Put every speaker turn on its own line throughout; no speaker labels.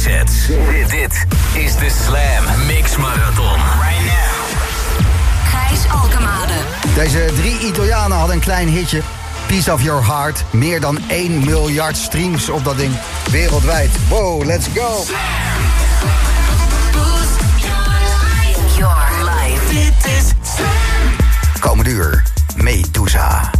sets. Dit is de Slam Mix Marathon. Right now.
Gijs Alkemade.
Deze drie Italianen hadden een klein hitje. Piece of Your Heart. Meer dan 1 miljard streams op dat ding. Wereldwijd. Wow, let's go.
Your life.
Dit is
Komende uur. Medusa.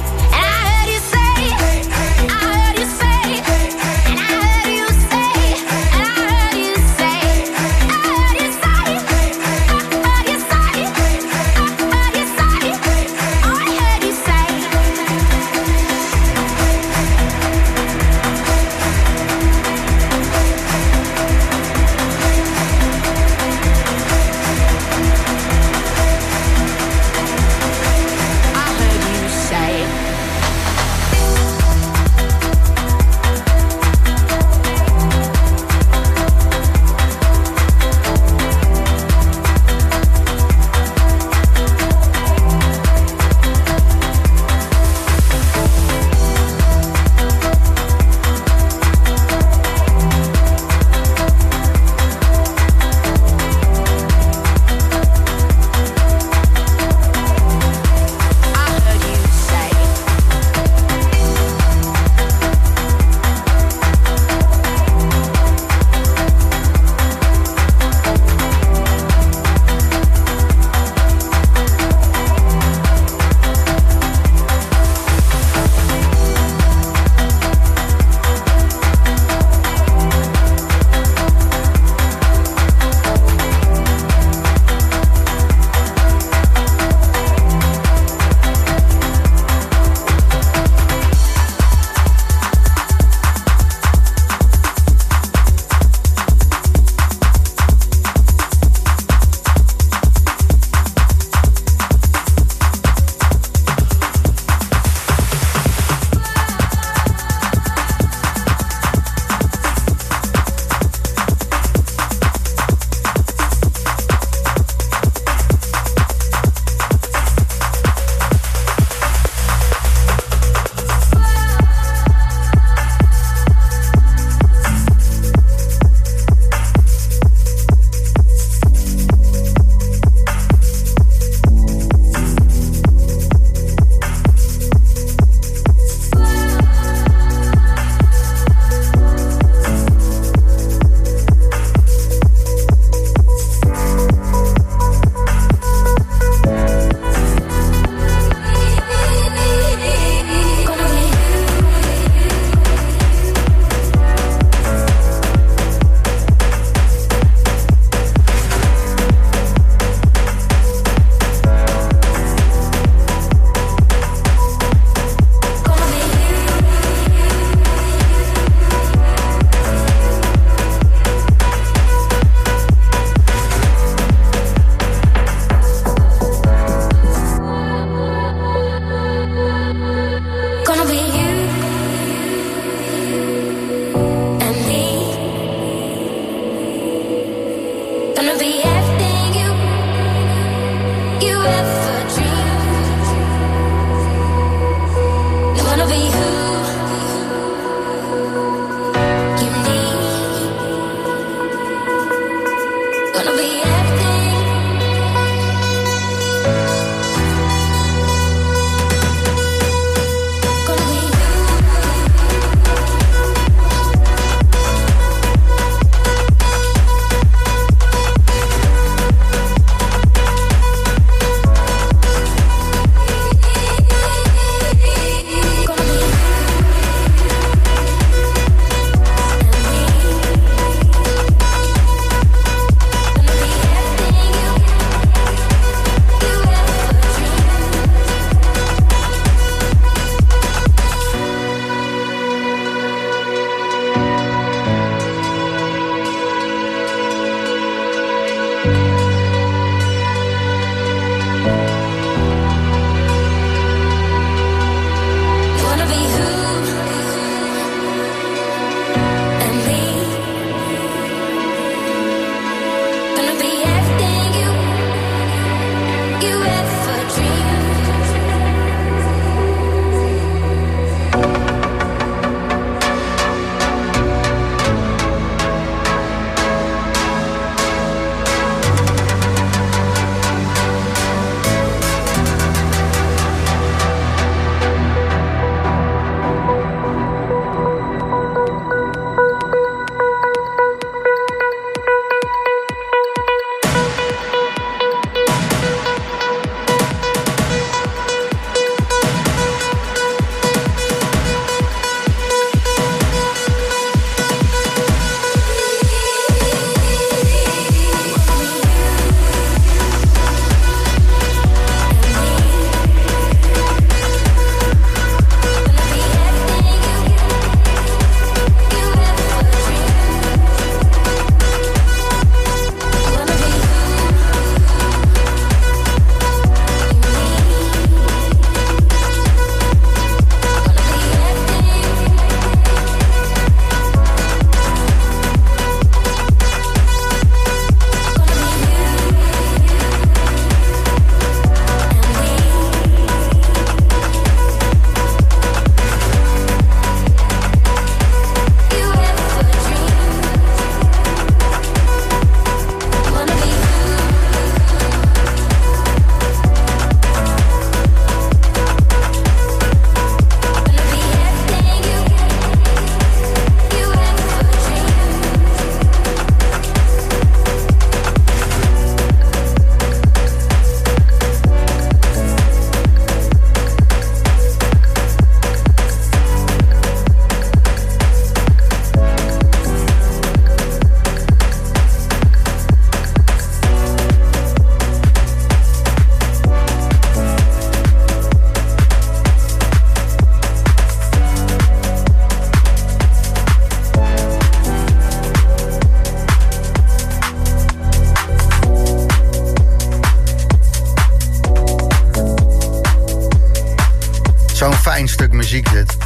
fijn stuk muziek dit.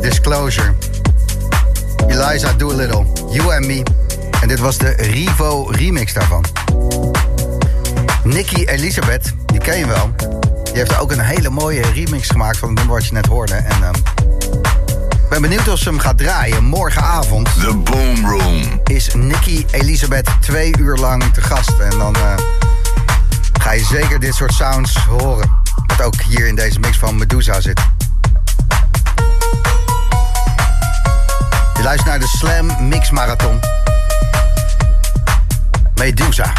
Disclosure. Eliza Doolittle, You and Me. En dit was de Rivo remix daarvan. Nicky Elisabeth, die ken je wel. Die heeft ook een hele mooie remix gemaakt van het nummer wat je net hoorde. En ik ben benieuwd of ze hem gaat draaien. Morgenavond
The Boom Room.
is Nicky Elisabeth twee uur lang te gast. En dan eh, ga je zeker dit soort sounds horen. Wat ook hier in deze mix van Medusa zit. Je luistert naar de Slam Mix Marathon. Medusa.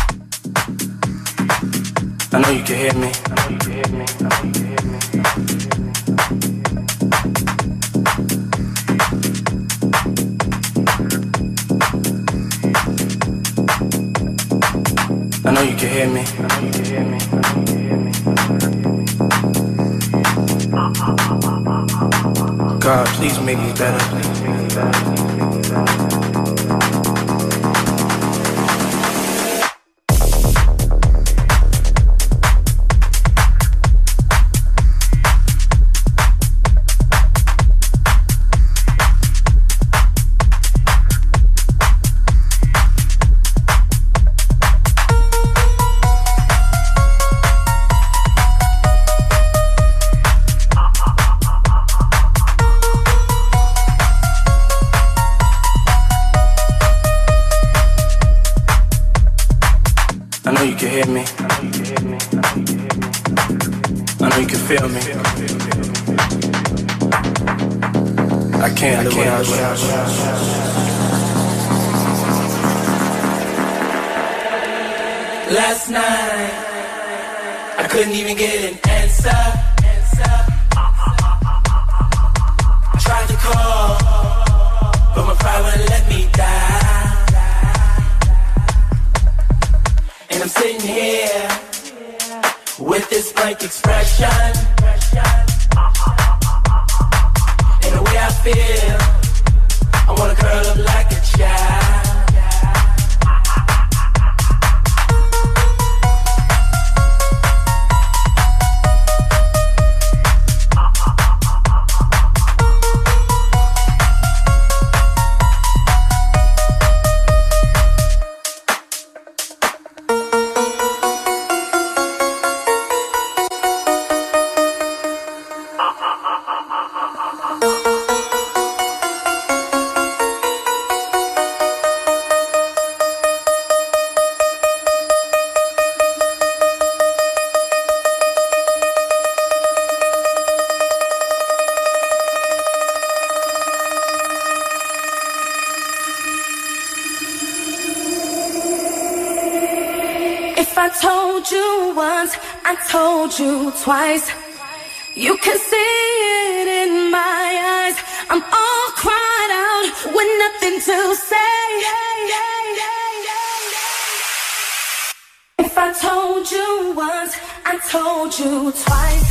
I know you can hear me. I can hear me. I know you can hear me. I know you can hear me. I know you can hear me. God, please make me better. You
once, I told you twice. You can see it in my eyes. I'm all cried out with nothing to say. If I told you once, I told you twice.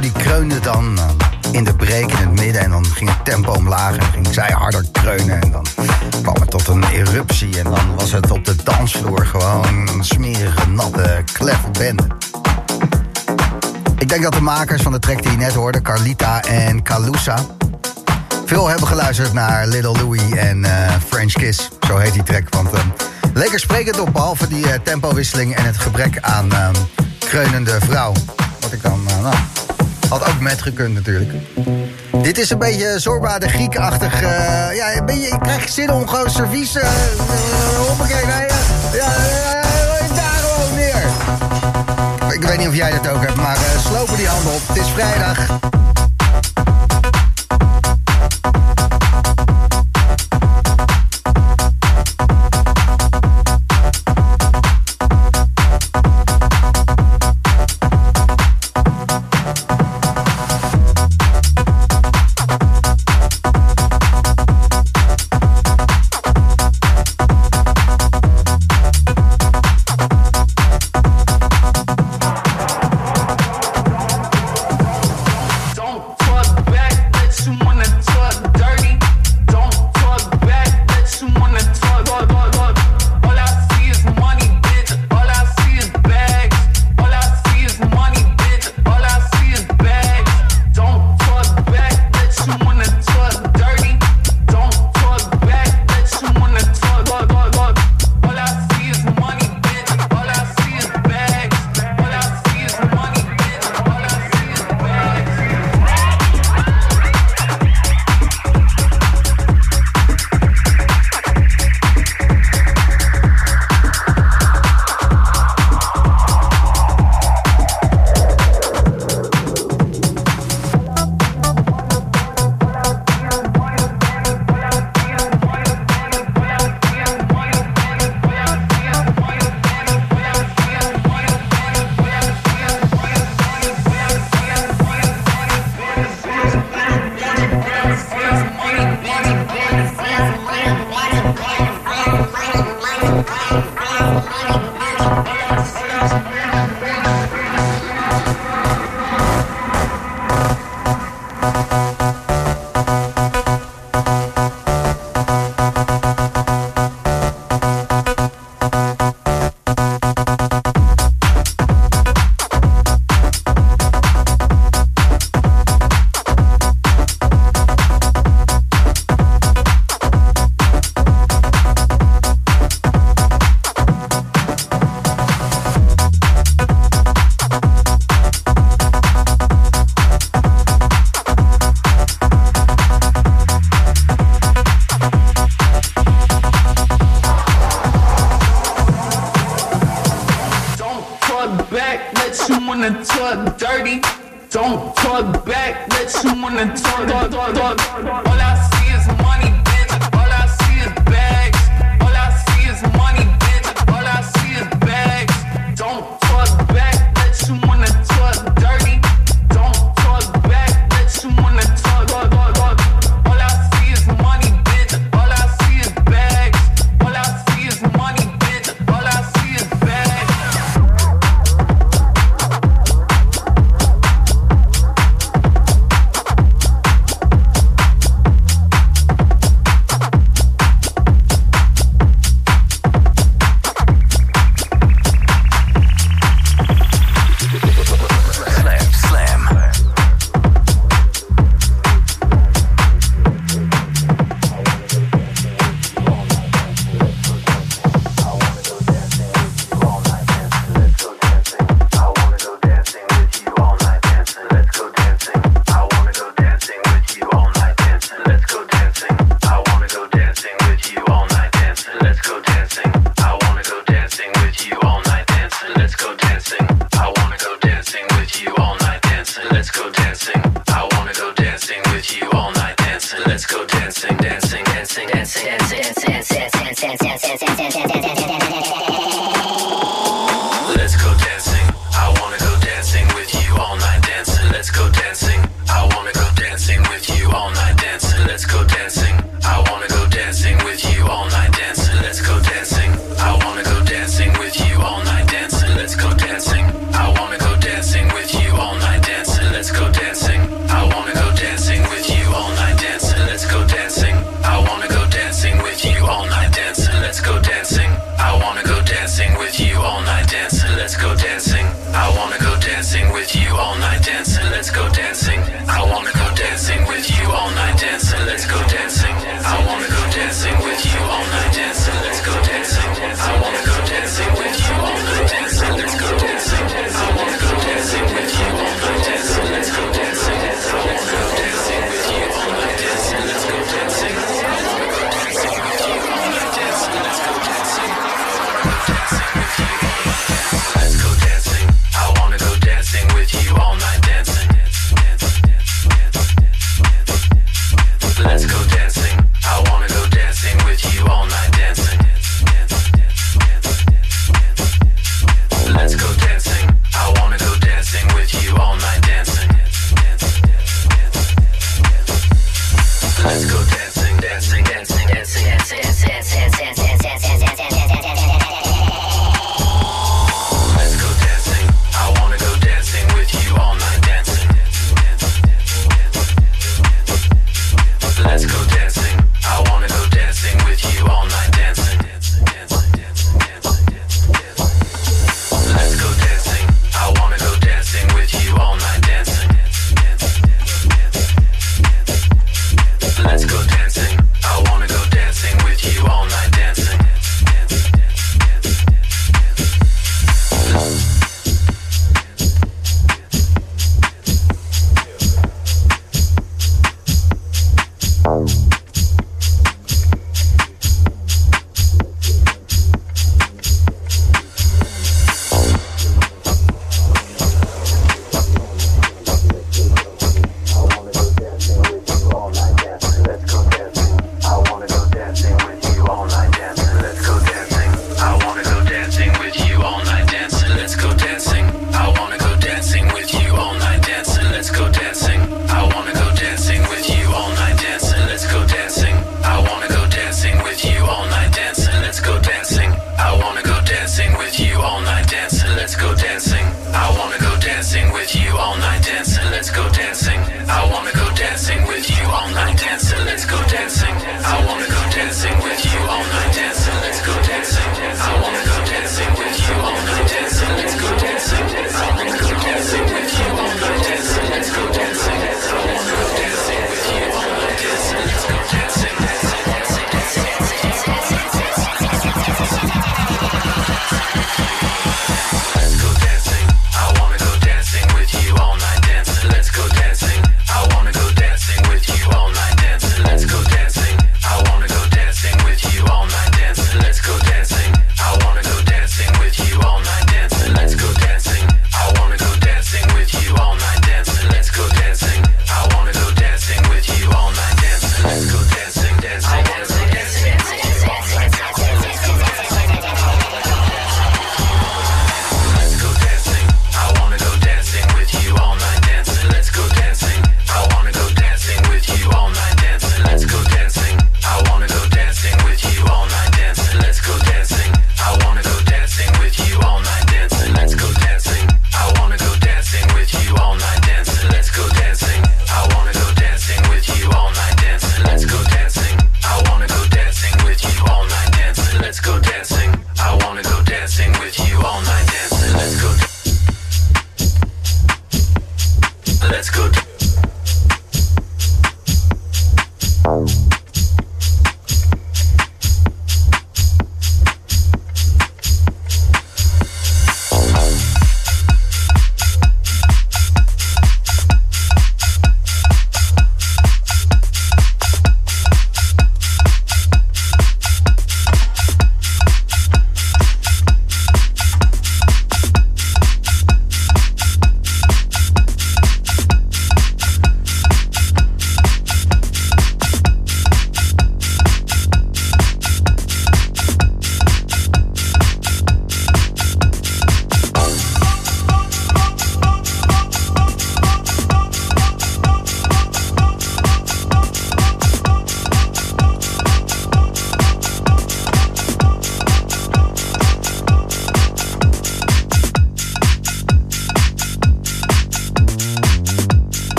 Vrouw die kreunde dan eh, in de break in het midden. En dan ging het tempo omlaag en ging zij harder kreunen. En dan kwam het tot een eruptie. En dan was het op de dansvloer gewoon een smerige, natte, kleffe bende. Ik denk dat de makers van de track die je net hoorde, Carlita en Calusa... veel hebben geluisterd naar Little Louie en eh, French Kiss. Zo heet die track, want... eh, Lekker sprekend op, behalve die eh, tempowisseling en het gebrek aan kreunende vrouw. Wat ik dan, nou, had ook met gekund natuurlijk. Dit is een beetje Zorba de Griek-achtig, eh, ja, ik krijg zin om gewoon servies, eh, hoppakee, nee, ja, daar gewoon neer. Ik weet niet of jij dat ook hebt, maar slopen die handen op, het is vrijdag.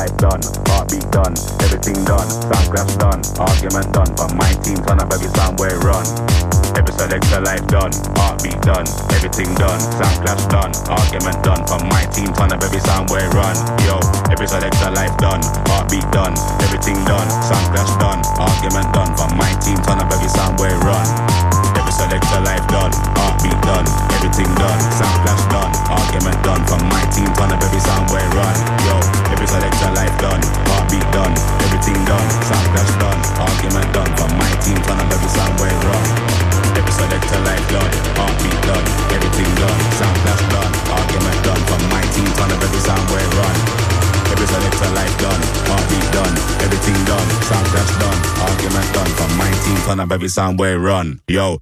Life done, heartbeat done, everything done. Sound clash done, argument done. From my team, turn up every time we run. Every selector life done, heartbeat done, everything done. Sound clash done, argument done. From my team, turn up every time we run. Yo, every selector life done, heartbeat done, everything done. Sound clash done, argument done. From my team, turn up every time we run. Selector life done, heartbeat done, everything done. Sound clash done, argument done. From my team, turn up every sound we run. Yo, every selector life done, heartbeat done, everything done. Sound clash done, argument done. From my team, turn up every sound we run. Every selector life done, heartbeat done, everything done. Sound clash done, argument done. From my team, turn up every sound we run. Every selector life done, heartbeat done, everything done. Sound clash done, argument done. From my team, turn up every sound we run. Yo.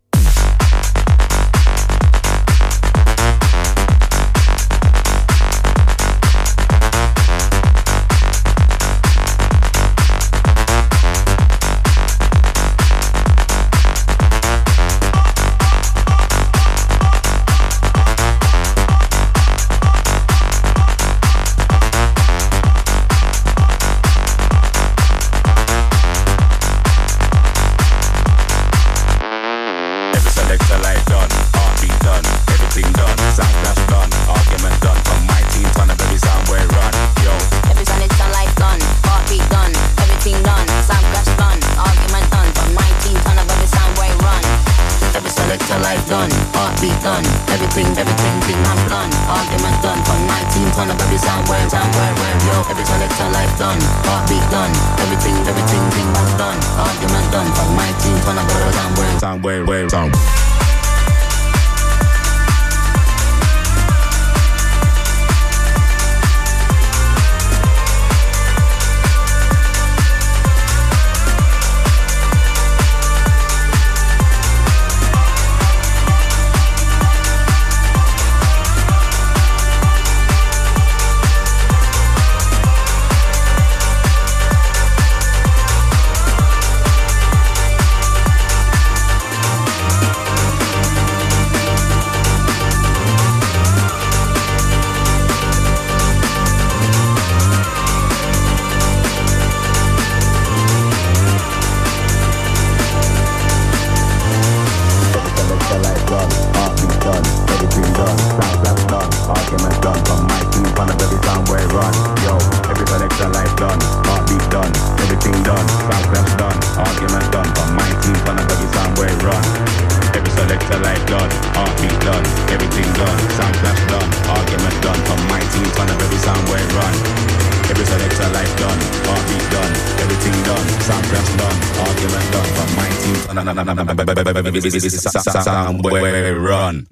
somewhere run.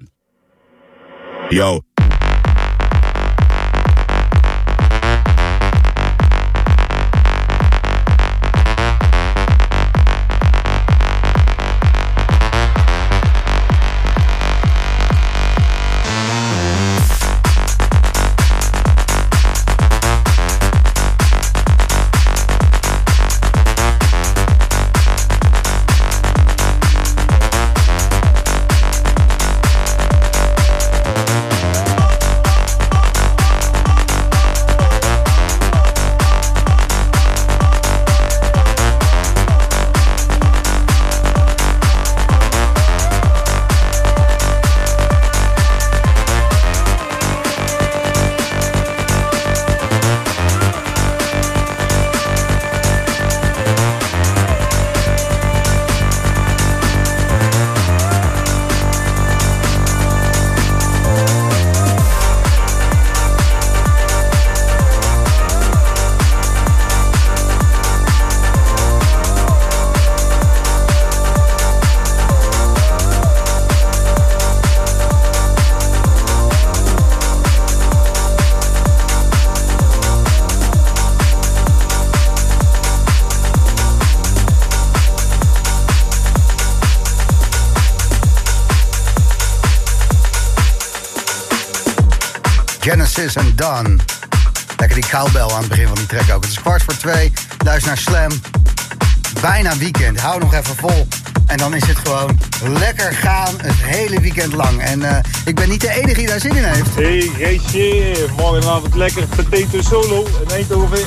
Genesis en Done. Lekker die cowbell aan het begin van die track ook. Het is kwart voor twee. Luister naar Slam. Bijna weekend. Hou nog even vol. En dan is het gewoon lekker gaan het hele weekend lang. En eh, ik ben niet de enige die daar zin in heeft.
Hey Geesje, morgenavond lekker potato solo in Eindhoven.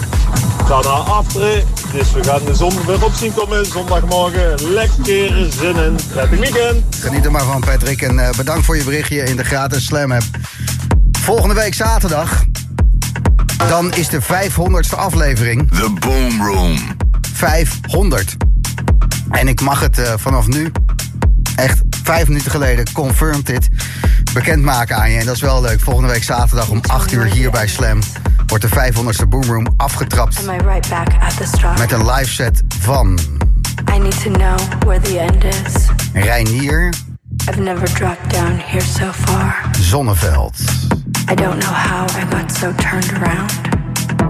Ga daar afteren, dus we gaan de zon weer op zien komen. Zondagmorgen, lekker zin in. Prettig weekend.
Geniet er maar van, Patrick. En eh, bedankt voor je berichtje in de gratis Slam app. Volgende week zaterdag. Dan is de 500ste aflevering.
The Boom Room.
500. En ik mag het eh, vanaf nu, echt vijf minuten geleden, confirmed dit, bekendmaken aan je. En dat is wel leuk. Volgende week zaterdag om 8 uur hier bij Slam wordt de 500ste Boomroom afgetrapt.
Am I right back at the start?
Met een live set van
I need to know where the end is.
Reinier
I've never dropped down here so far.
Zonneveld.
I don't know how I got so turned around.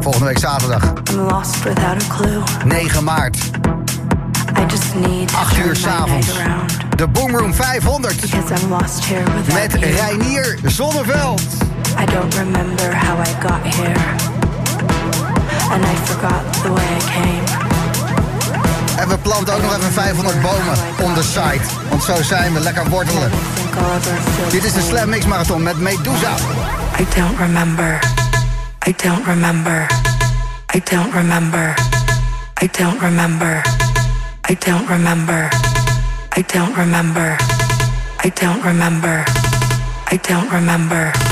Volgende week zaterdag,
I'm lost without a clue.
9 maart,
I just need to
8 uur s'avonds. De Boomroom 500
Because I'm lost here
met
you.
Reinier Zonneveld.
I don't remember how I got here. And I forgot the way I came.
En we planten ook nog even 500 bomen on the site. Want zo zijn we, lekker wortelen. Dit is de. Slam Mix Marathon met Medusa.
I don't remember. I don't remember. I don't remember. I don't remember. I don't remember. I don't remember. I don't remember. I don't remember.